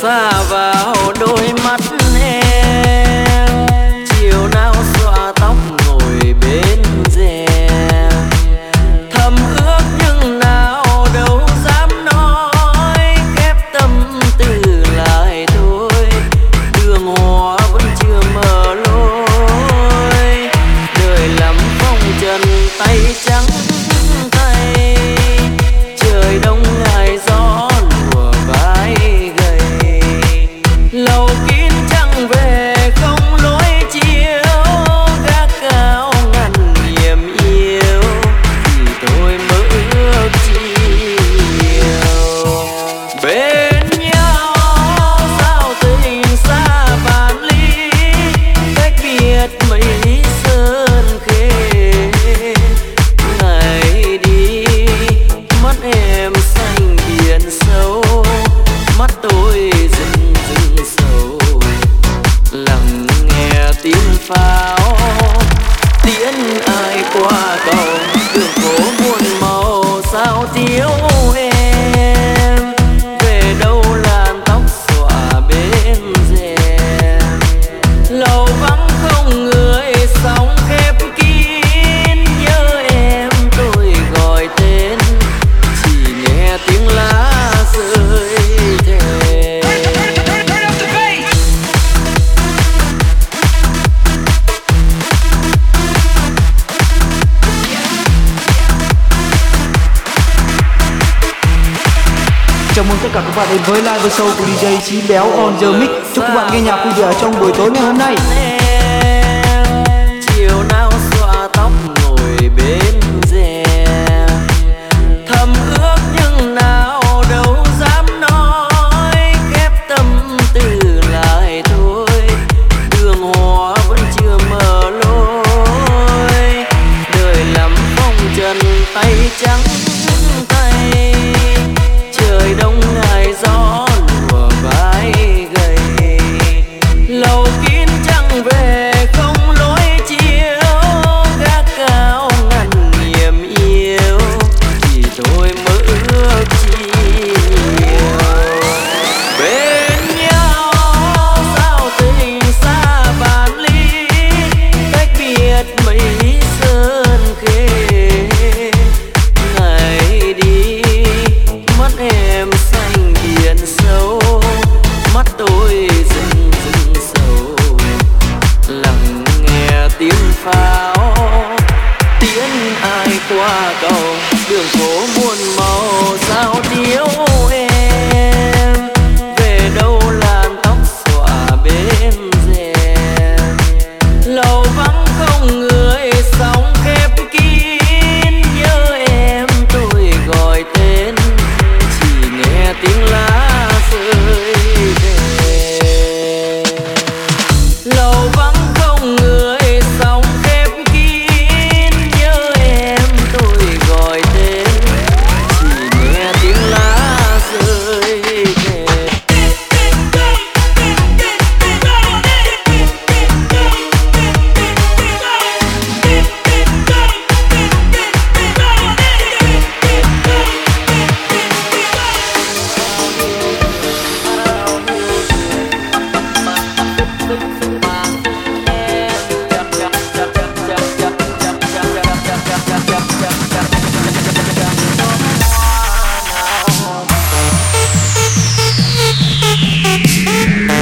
passava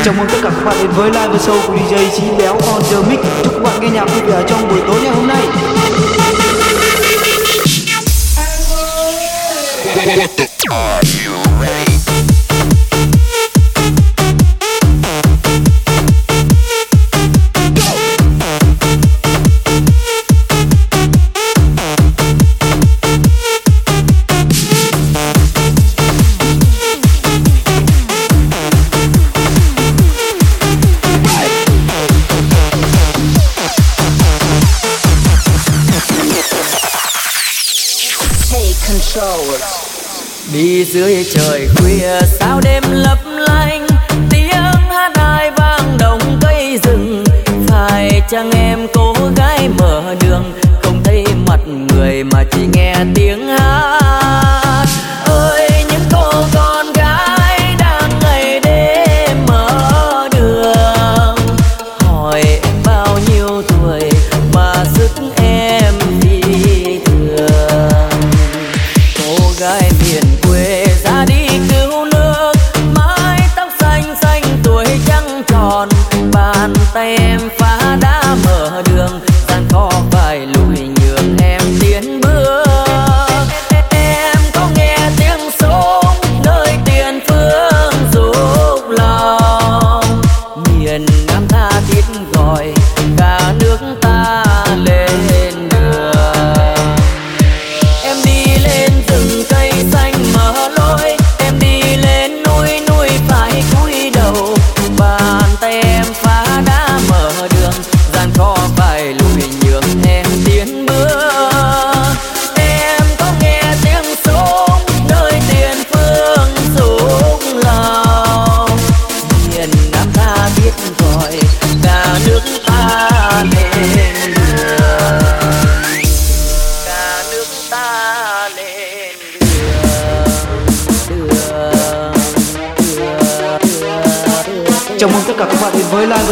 Chào mừng tất cả các bạn đến với live show của DJ Chí Béo on the mic Chúc các bạn nghe nhạc vui vẻ trong buổi tối ngày hôm nay. What the? dưới trời khuya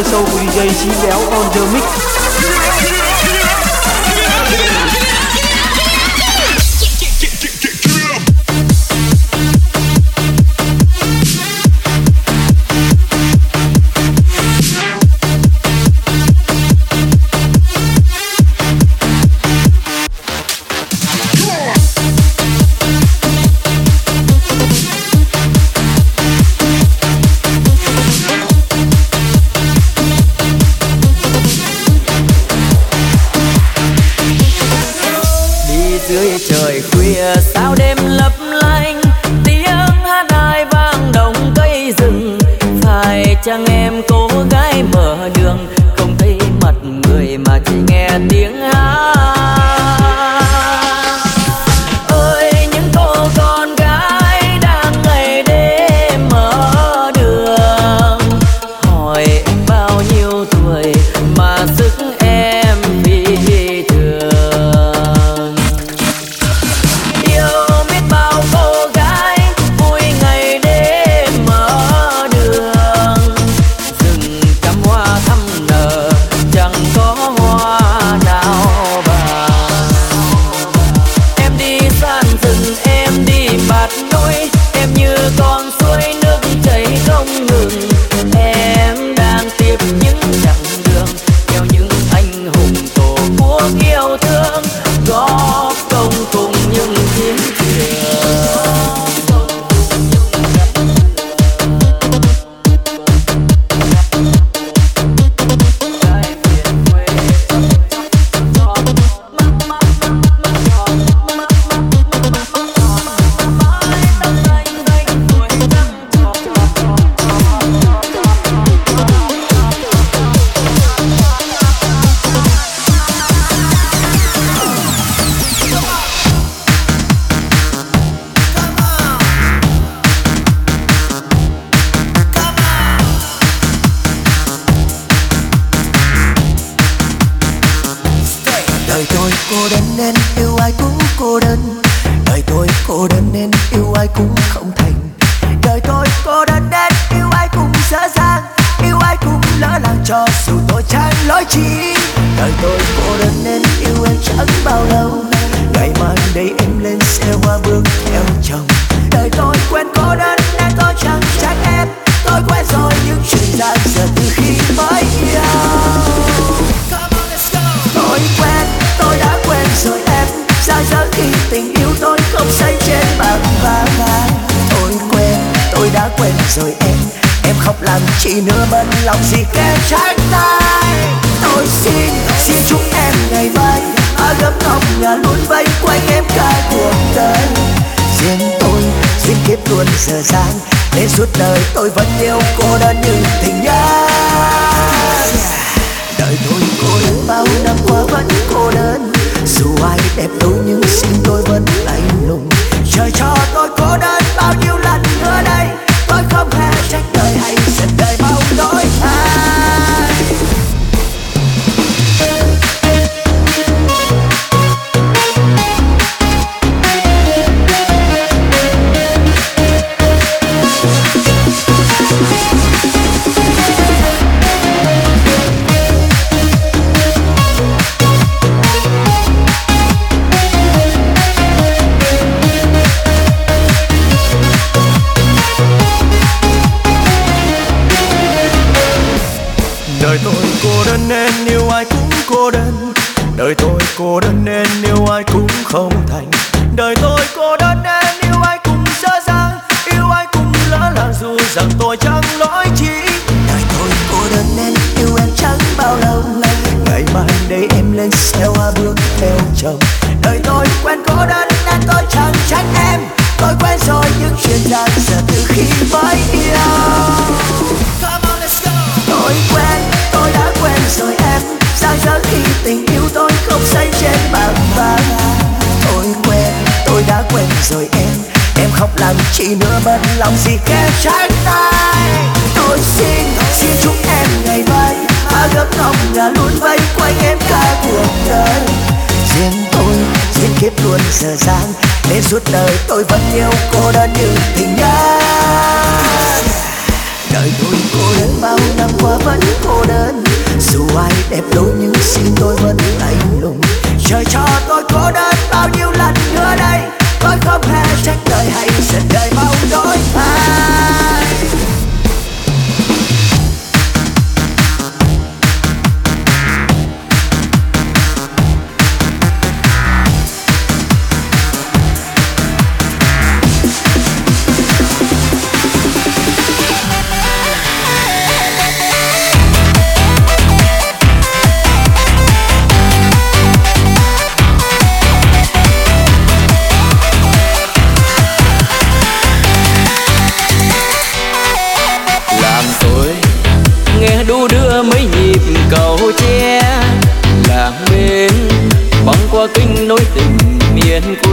Sâu vì giây.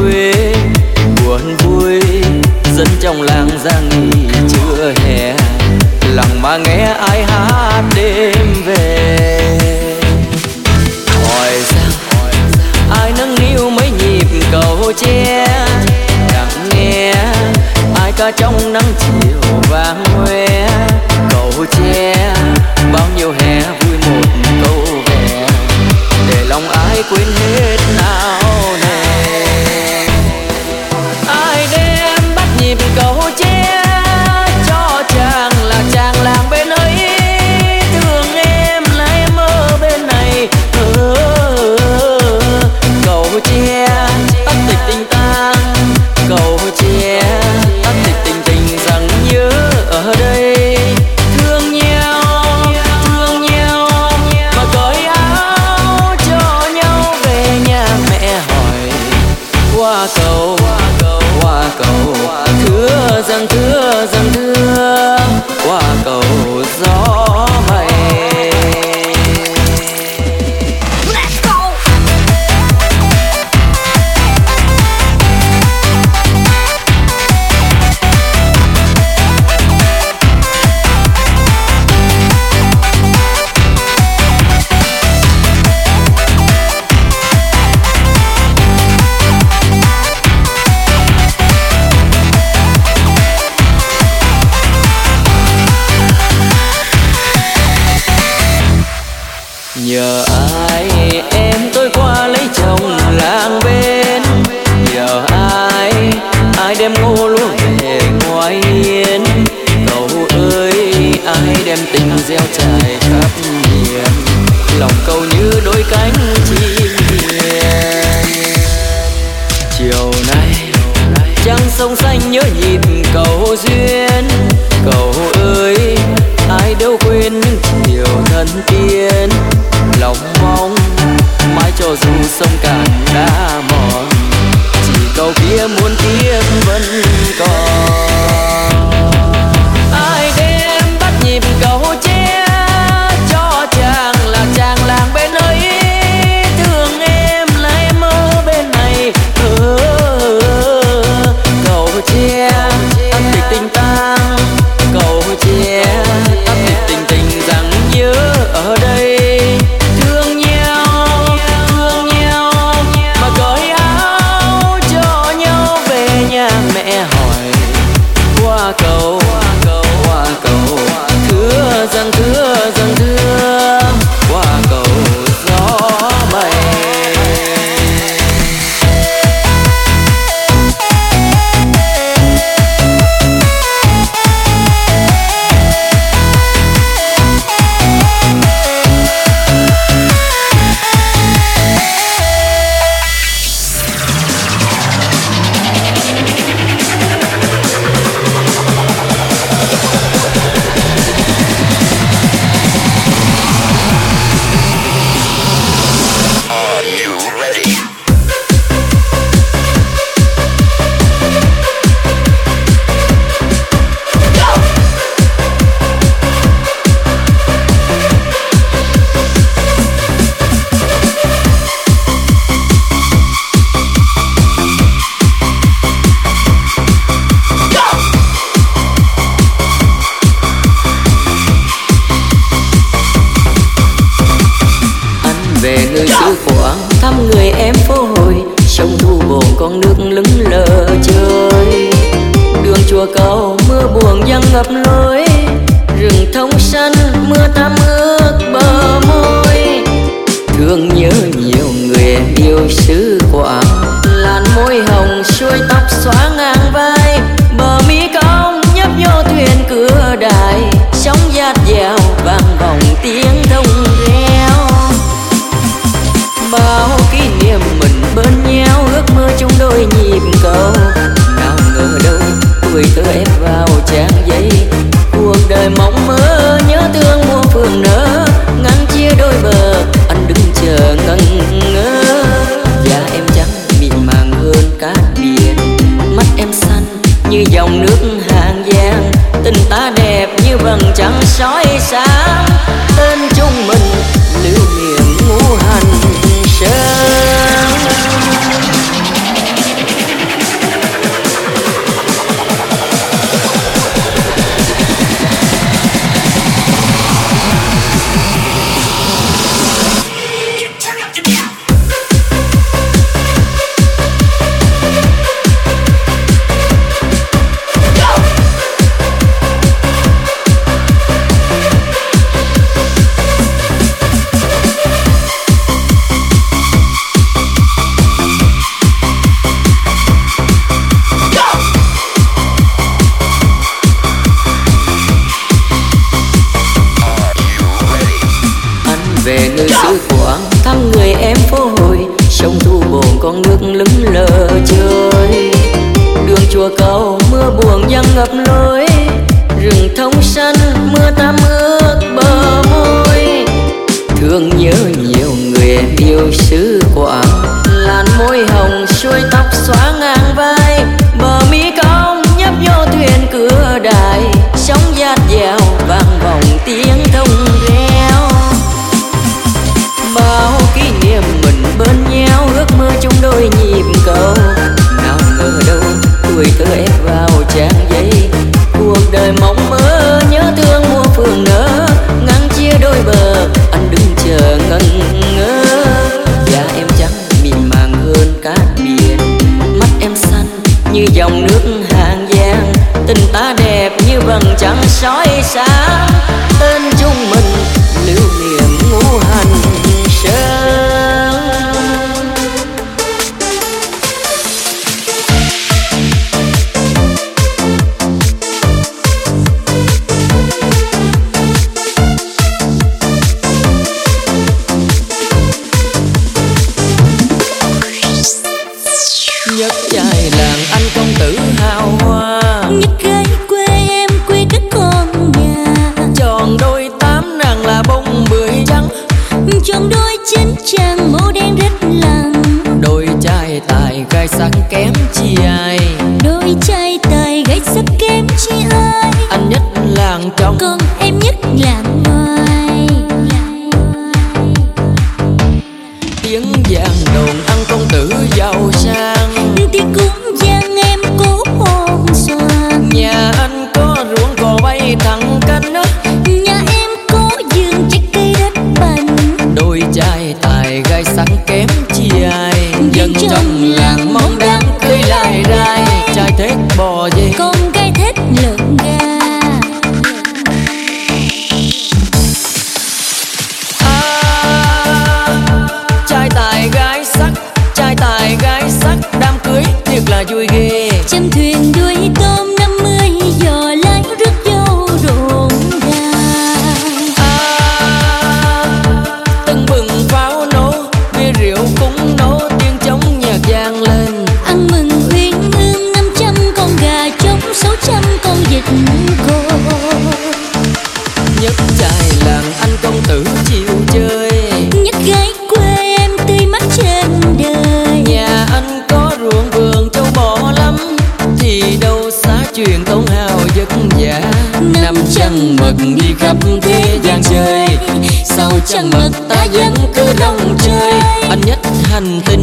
quê, buồn vui, dân trong làng ra nghỉ trưa hè. Lặng mà nghe ai hát đêm về. Hỏi rằng, ai nâng niu mấy nhịp cầu tre lặng nghe, ai ca trong nắng chiều vàng hoe? Cầu tre bao nhiêu hè vui một câu về để lòng ai quên hết ai như đôi cánh chim. Chiều nay, trăng sông xanh nhớ nhìn cầu duyên. Cầu ơi, ai đâu quên những điều thân tiên. Lòng mong, mãi cho dù sông cạn đã mòn. Chỉ cầu kia muốn tiếc vẫn còn. con nước lững lờ chơi đường chùa cầu mưa buồn giăng ngập lối, rừng thông xanh mưa tắm ướt bờ môi. Thương nhớ nhiều большой thật là vui ghê. Trên thuyền đuôi trăng mật ta vẫn cứ đông chơi anh nhất hành tình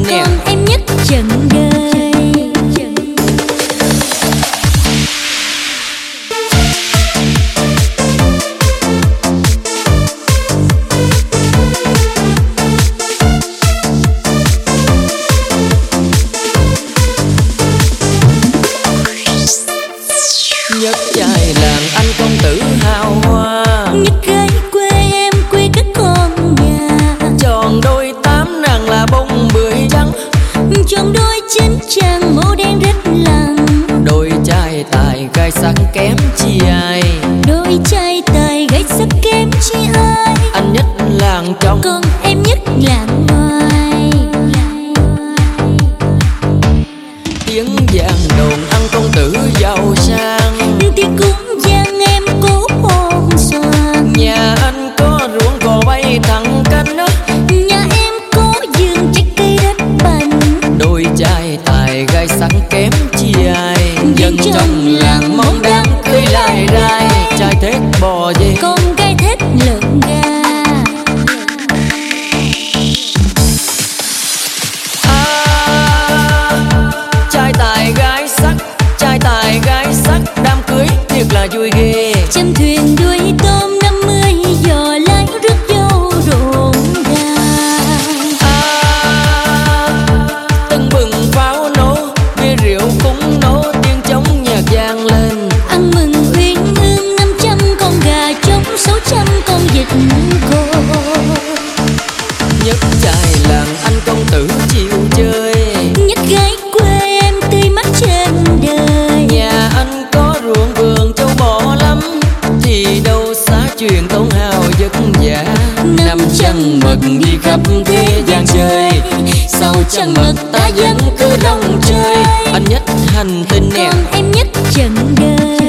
chẳng ngực ta vẫn cứ đông chơi. anh nhất hành tình nè. còn em nhất trần đời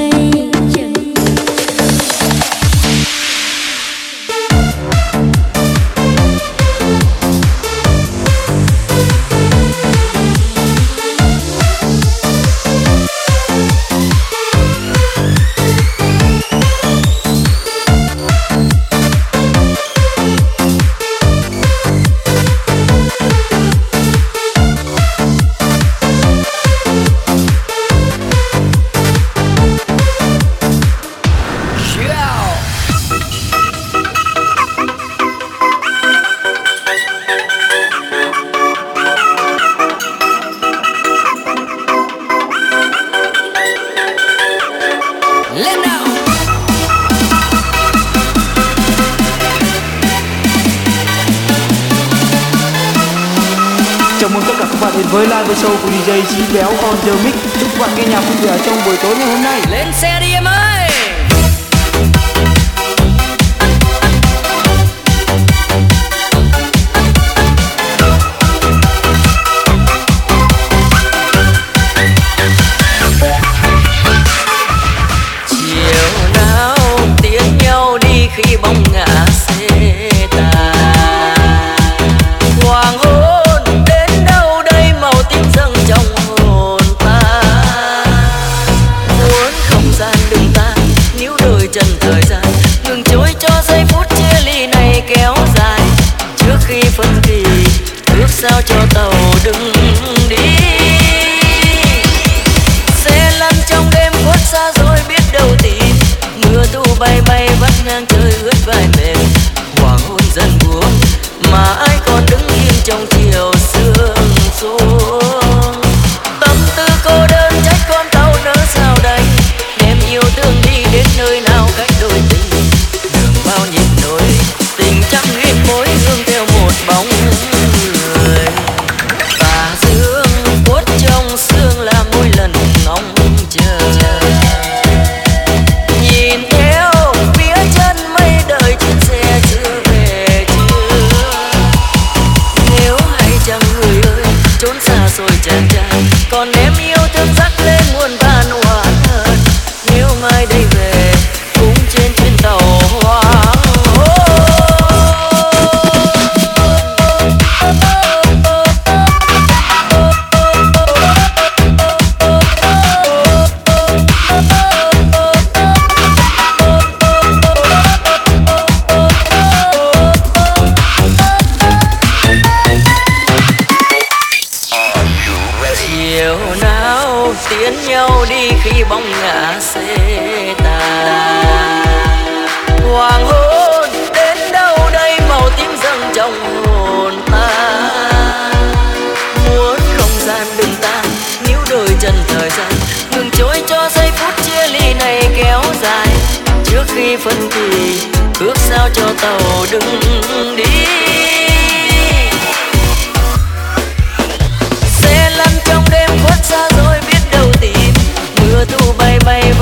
trước khi phân kỳ ước sao cho tàu đừng đi. Xe lăn trong đêm khuất xa rồi biết đâu tìm, mưa thu bay bay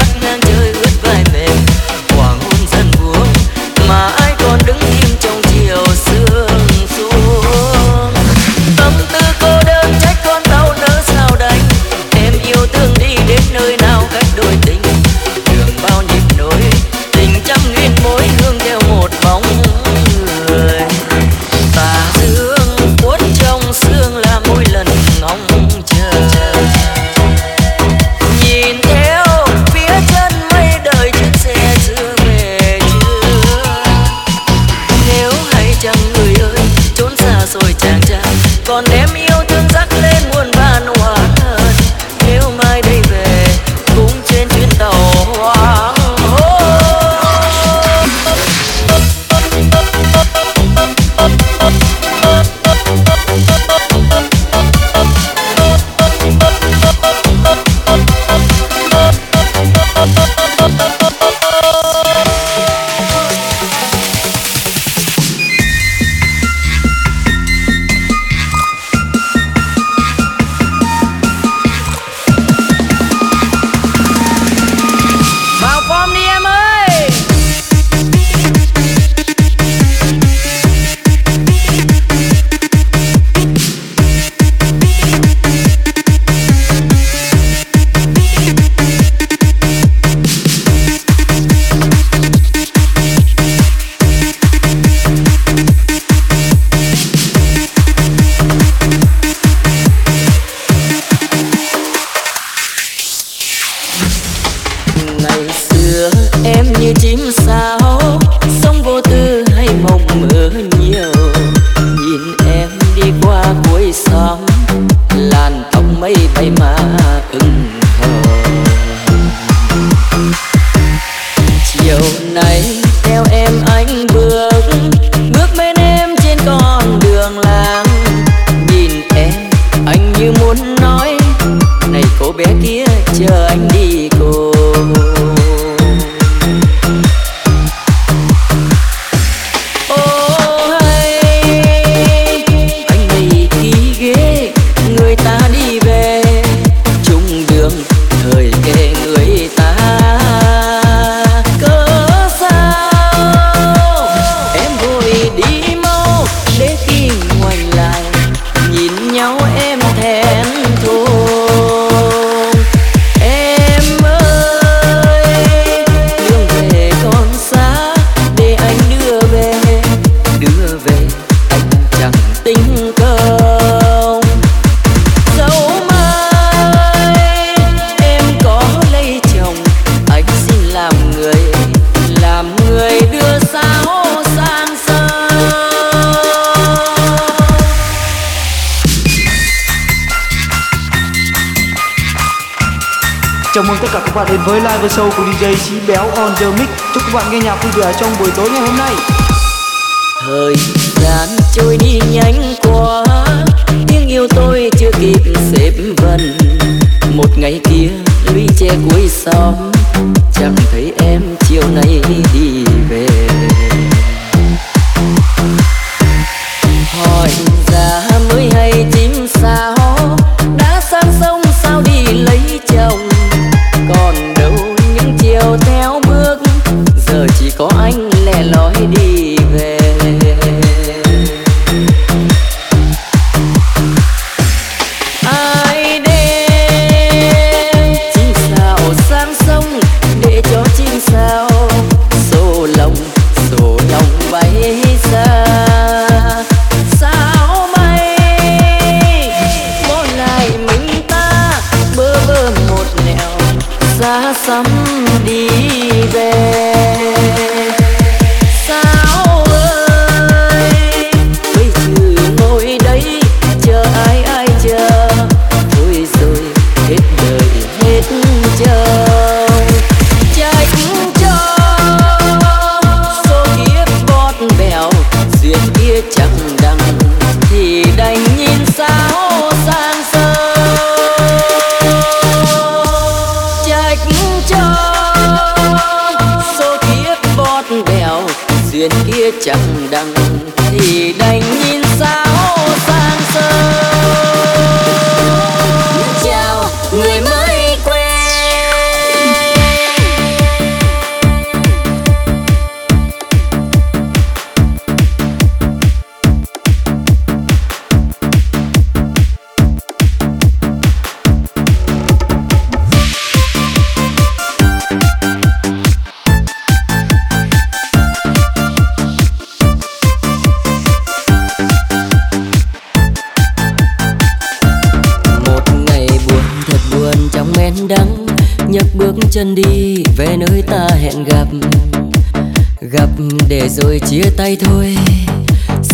sĩ Béo on the mic. Chúc các bạn nghe nhạc vui vẻ trong buổi tối ngày hôm nay. thời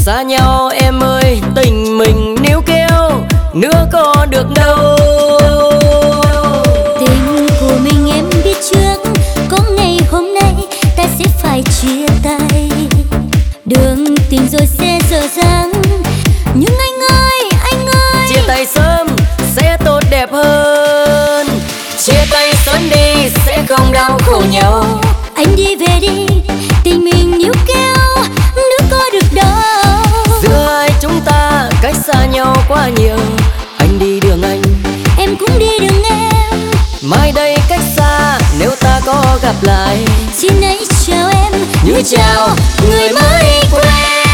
xa nhau em ơi tình mình níu kéo nữa có được đâu. Tình của mình em biết trước Có ngày hôm nay ta sẽ phải chia tay. Đường tình rồi sẽ dở dang Nhưng anh ơi, anh ơi. Chia tay sớm sẽ tốt đẹp hơn. Chia tay sớm đi sẽ không đau khổ nhau. Anh đi về đi Tình mình níu kéo Nước có được đâu xa nhau quá nhiều. Anh đi đường anh. Em cũng đi đường em. Mai đây cách xa nếu ta có gặp lại. Xin hãy chào em. Như chào người mới quen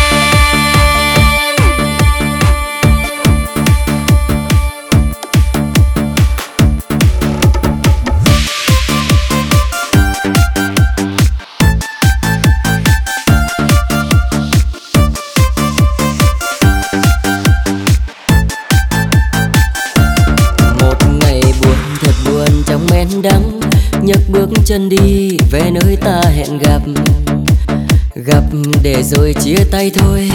chân đi về nơi ta hẹn gặp. Gặp để rồi chia tay thôi.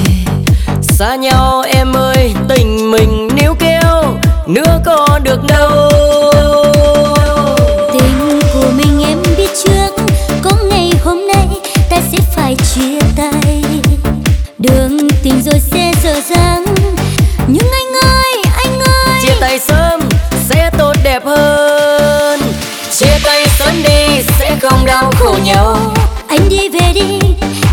Xa nhau em ơi tình mình níu kéo nữa có được đâu. Tình của mình em biết trước Có ngày hôm nay ta sẽ phải chia tay. Đường tình rồi sẽ dở dang Nhưng anh ơi, anh ơi. Chia tay sớm sẽ tốt đẹp hơn không đau khổ nhau Anh đi về đi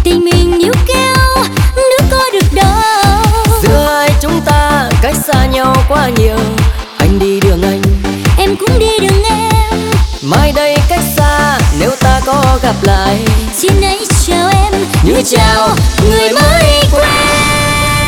Tình mình níu kéo Nước có được đâu giữa hai chúng ta cách xa nhau quá nhiều anh đi đường anh. Em cũng đi đường em. Mai đây cách xa nếu ta có gặp lại. Xin hãy chào em như chào người mới quen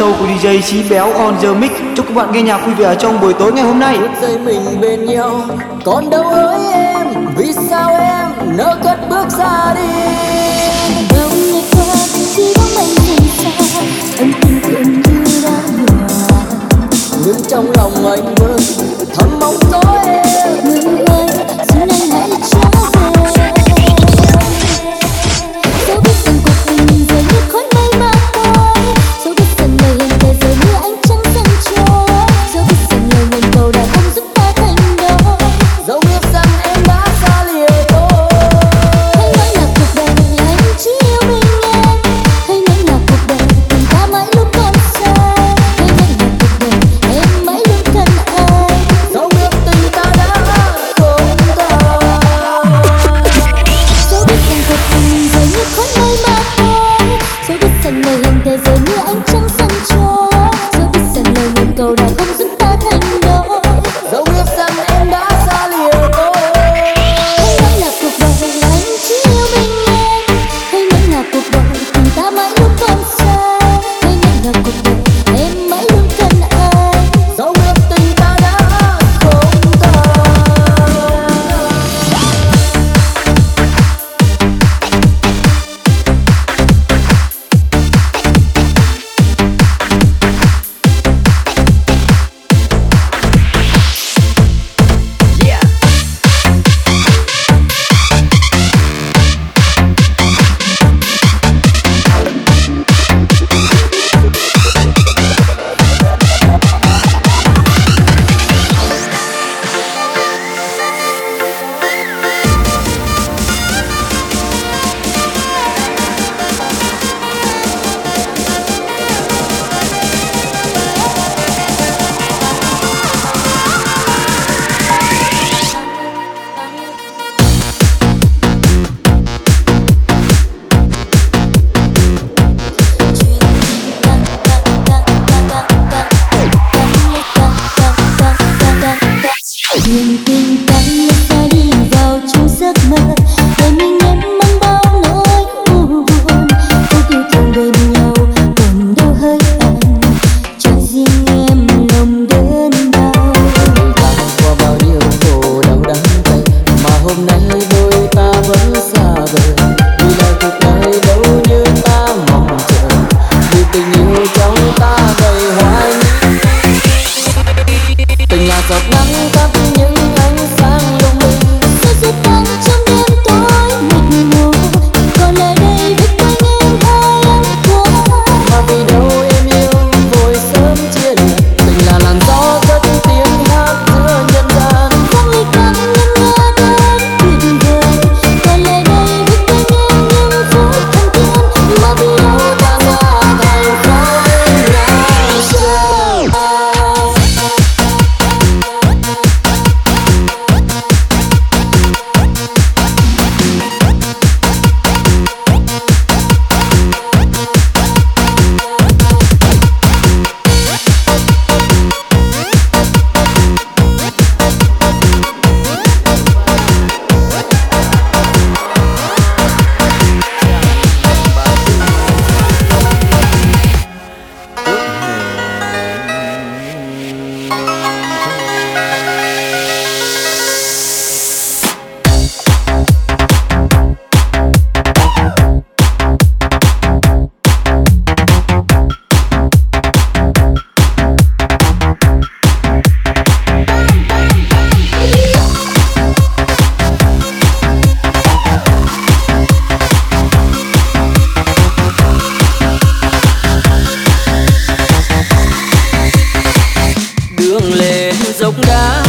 show của DJ Chí Béo on the mic. Chúc các bạn nghe nhạc vui vẻ trong buổi tối ngày hôm nay. Giây mình bên nhau, còn đâu hỡi em, vì sao em nỡ cất bước ra đi? Nhưng trong lòng anh vẫn thầm mong có em. đá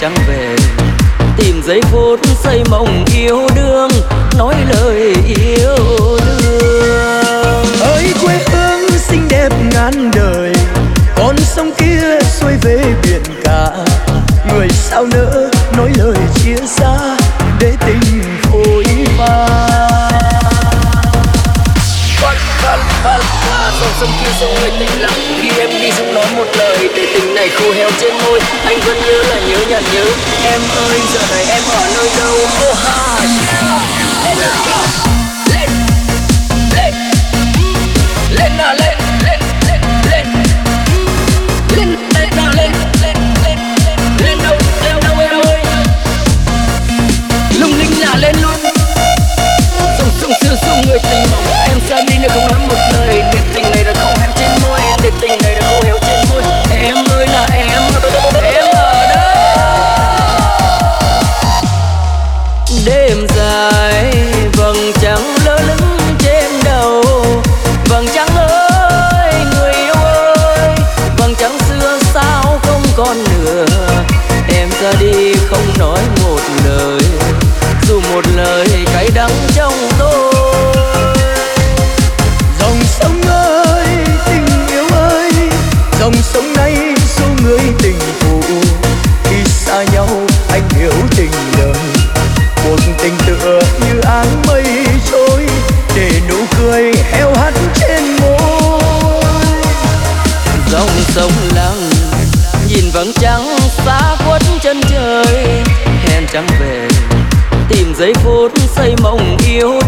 trắng về tìm giây phút xây mộng yêu đương nói lời yêu đương ơi quê hương xinh đẹp ngàn đời con sông kia xuôi về biển cả người sao nỡ nói lời chia xa để tình phôi pha sông kia sông khi dũng nói một lời để tình này khô héo trên môi. Anh vẫn nhớ là nhớ nhạt nhớ. Em ơi, giờ này em ở nơi đâu? Oh ha lên lên lên lên lên lên lên lên lên lên lên lên lên đâu đâu ơi lung linh là lên luôn. Dùng dùng sử người tình mộng em xa đi nếu không nói một lời. Giây phút xây mộng yêu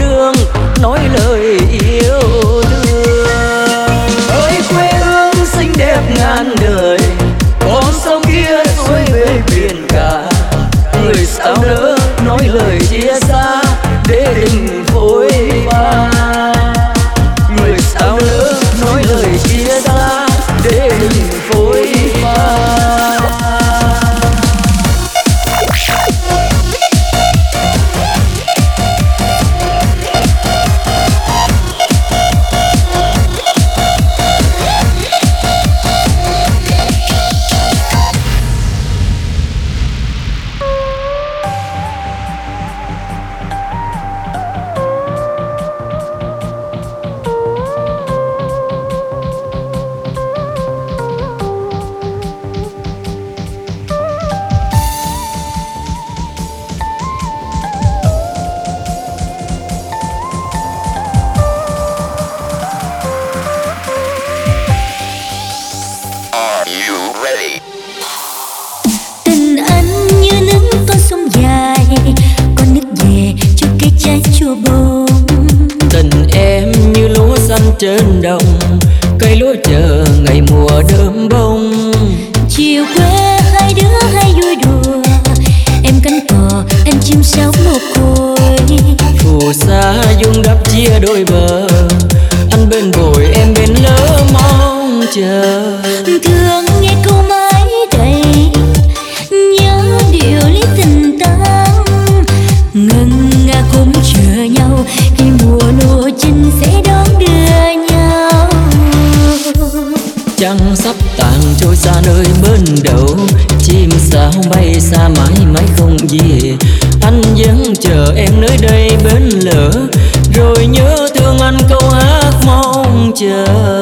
chờ